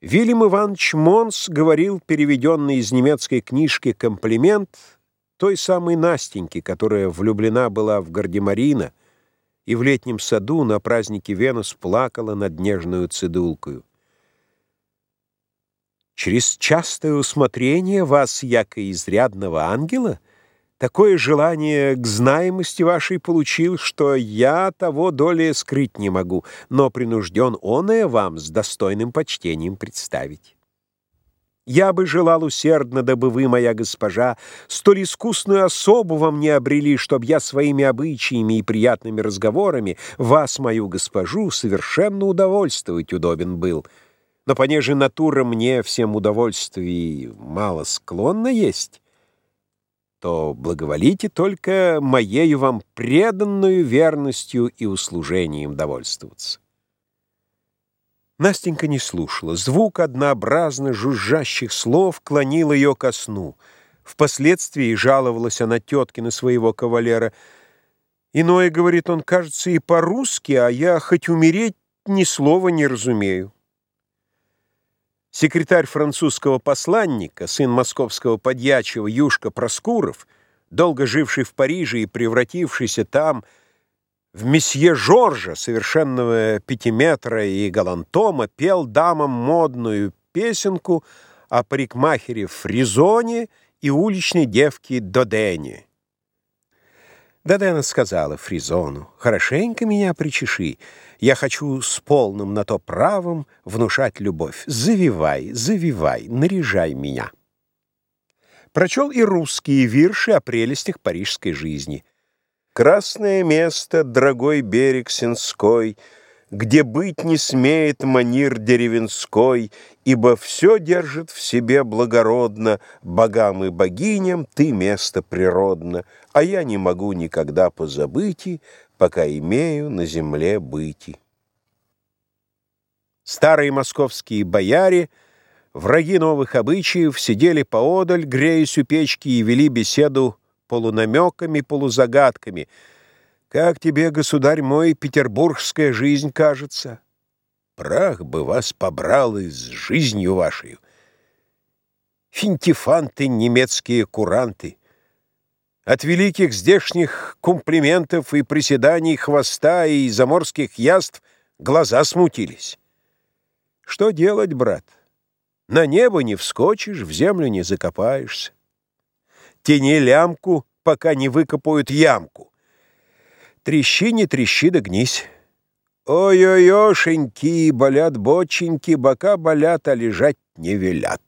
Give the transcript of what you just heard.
Вильям Иванович Монс говорил переведенный из немецкой книжки комплимент той самой Настеньке, которая влюблена была в Гардемарина и в летнем саду на празднике Венус плакала над нежную цидулкою. «Через частое усмотрение вас, яко изрядного ангела, такое желание к знаемости вашей получил, что я того долее скрыть не могу, но принужден оное вам с достойным почтением представить. Я бы желал усердно, дабы вы, моя госпожа, столь искусную особу во мне обрели, чтоб я своими обычаями и приятными разговорами вас, мою госпожу, совершенно удовольствовать удобен был. Но понеже натура мне всем удовольствий мало склонна есть, то благоволите только моею вам преданную верностью и услужением довольствоваться. Настенька не слушала. Звук однообразно жужжащих слов клонил ее ко сну. Впоследствии жаловалась она тетке на своего кавалера. «Иное, — говорит он, — кажется и по-русски, а я хоть умереть ни слова не разумею». Секретарь французского посланника, сын московского подьячего Юшка Проскуров, долго живший в Париже и превратившийся там в месье Жоржа, совершенного пятиметра и галантома, пел дамам модную песенку о парикмахере Фризоне и уличной девке Додене. Додена сказала Фризону, «Хорошенько меня причеши, я хочу с полным на то правом внушать любовь. Завивай, завивай, наряжай меня». Прочел и русские вирши о прелестях парижской жизни. «Красное место, дорогой берег Сенской», где быть не смеет манир деревенской, ибо все держит в себе благородно, богам и богиням ты место природно, а я не могу никогда позабыть, пока имею на земле быти. Старые московские бояре, враги новых обычаев, сидели поодаль, греясь у печки, и вели беседу полунамеками, полузагадками — как тебе, государь мой, петербургская жизнь кажется? Прах бы вас побрал из жизнью вашей. Финтифанты, немецкие куранты. От великих здешних комплиментов и приседаний хвоста и заморских яств глаза смутились. Что делать, брат? На небо не вскочишь, в землю не закопаешься. Тяни лямку, пока не выкопают ямку. Трещи, не трещи, да гнись. Ой-ой-ошеньки, болят боченьки, бока болят, а лежать не велят.